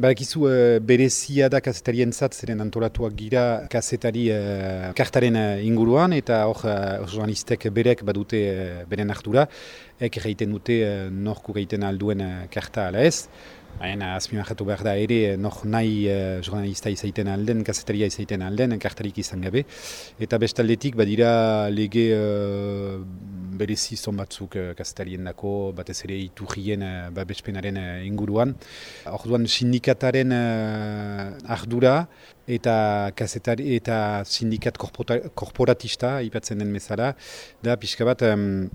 Barakizu uh, berezia da kazetarien zat, zeren antolatuak gira kazetari uh, kartaren inguruan, eta hor uh, berek badute uh, beren hartura, ek egiten dute uh, norku egiten alduen karta ala ez. Baina azpimarratu behar da ere, nor nahi uh, jurnalista izaiten alden, kazetaria izaiten alden, kartarik izan gabe. Eta bestaldetik, badira lege uh, berezi zon batzuk uh, kazetarien dako, batez ere iturrien uh, babespenaren uh, inguruan. Orduan sindikataren ardura eta kazetari eta sindikat korporatista, ipatzen den bezala, da pixka bat... Um,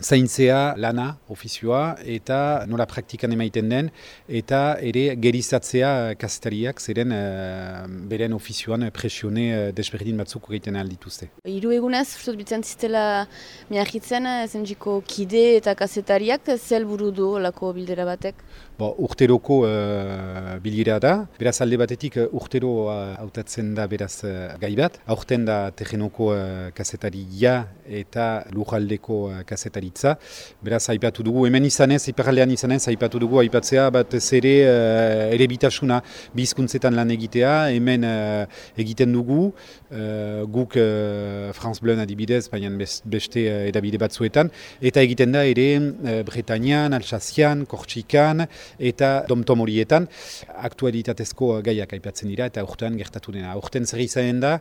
zaintzea lana, ofizioa, eta nola praktikan emaiten den, eta ere gerizatzea kasetariak ziren uh, beren ofizioan presione uh, desberdin batzuk egiten aldituzte. Hiru egunez, ustut bitzen ziztela miahitzen, zentziko kide eta kasetariak, zel buru du lako bildera batek? Bo, urteroko uh, bilira da, beraz alde batetik urtero hautatzen da beraz uh, gai bat, aurten da terrenoko uh, kasetaria eta lujaldeko uh, kasetari Beraz, aipatu dugu, hemen izanez, iparaldean izanez, aipatu dugu, aipatzea, bat ez ere, uh, ere bitasuna bizkuntzetan lan egitea, hemen uh, egiten dugu, uh, guk uh, France Bleun adibidez, baina beste uh, edabide batzuetan, eta egiten da ere uh, Bretañan, Alsazian, Kortxikan, eta domtom horietan, aktualitatezko gaiak aipatzen dira, eta urtean gertatu dena. Urtean zer izan da,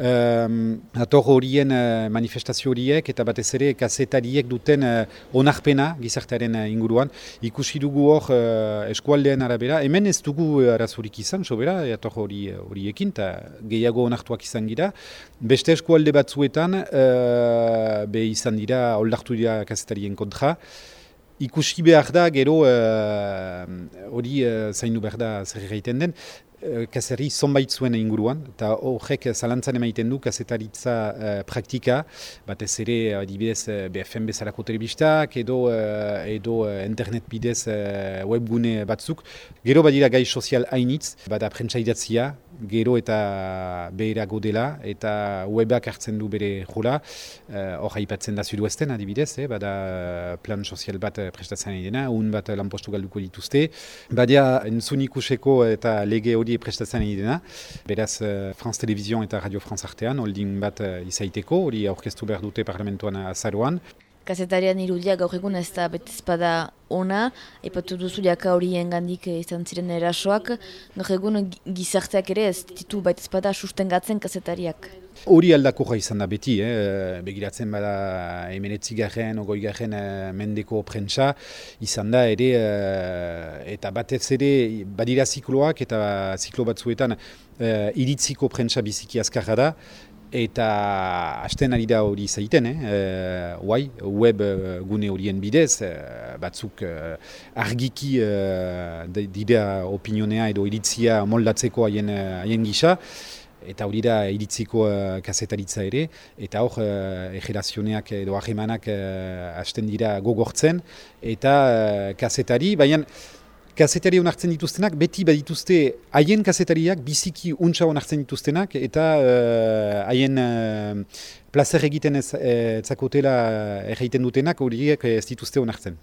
um, ator horien uh, manifestazio horiek, eta batez ere kasetariek dute duten uh, onarpena gizartearen uh, inguruan. Ikusi dugu hor uh, eskualdean arabera, hemen ez dugu arazurik izan, sobera, eator hori horiekin, eta gehiago onartuak izan gira. Beste eskualde batzuetan, uh, be izan dira, oldartu dira kazetarien kontra, Ikusi behar da, gero hori uh, uh, zainu behar da zer egiten den, Eh, kaseri zonbait zuen inguruan, eta horrek zalantzan emaiten du kasetaritza uh, praktika, bat ez ere adibidez BFM bezalako telebistak edo, uh, edo internet bidez uh, webgune batzuk. Gero badira gai sozial hainitz, bada prentsa idatzia, gero eta beherago dela, eta webak hartzen du bere jola, hor uh, haipatzen da zudu ezten adibidez, eh, bada plan sozial bat prestatzen dena, un bat lanpostu galduko dituzte. Badia entzun ikuseko eta lege hori prestatzen dena. Beraz, uh, France Televizion eta Radio France artean, holding bat uh, izaiteko, hori aurkeztu behar dute parlamentuan azaruan. Kazetarian irudia gaur egun ez da betizpada ona, epatu duzu jaka horien gandik izan ziren erasoak, gaur egun gizarteak ere ez ditu betizpada sustengatzen kazetariak. Hori aldako izan da beti, eh? begiratzen bada emenetzi garen, ogoi garen eh, mendeko prentsa, izan da ere, eh, eta batez ere, badira zikloak eta ziklo batzuetan eh, iritziko prentsa biziki azkarra da, eta hasten ari da hori zaiten, eh? Uai, web gune horien bidez, batzuk argiki dira opinionea edo iritzia moldatzeko haien, gisa, eta hori da iritziko uh, kasetaritza ere, eta hor uh, egerazioneak edo ahemanak hasten dira gogortzen, eta uh, kasetari, baina kasetari onartzen dituztenak, beti badituzte haien kasetariak biziki untsa onartzen dituztenak, eta haien uh, placer egiten ez, ezakotela erraiten dutenak horiek ez dituzte onartzen.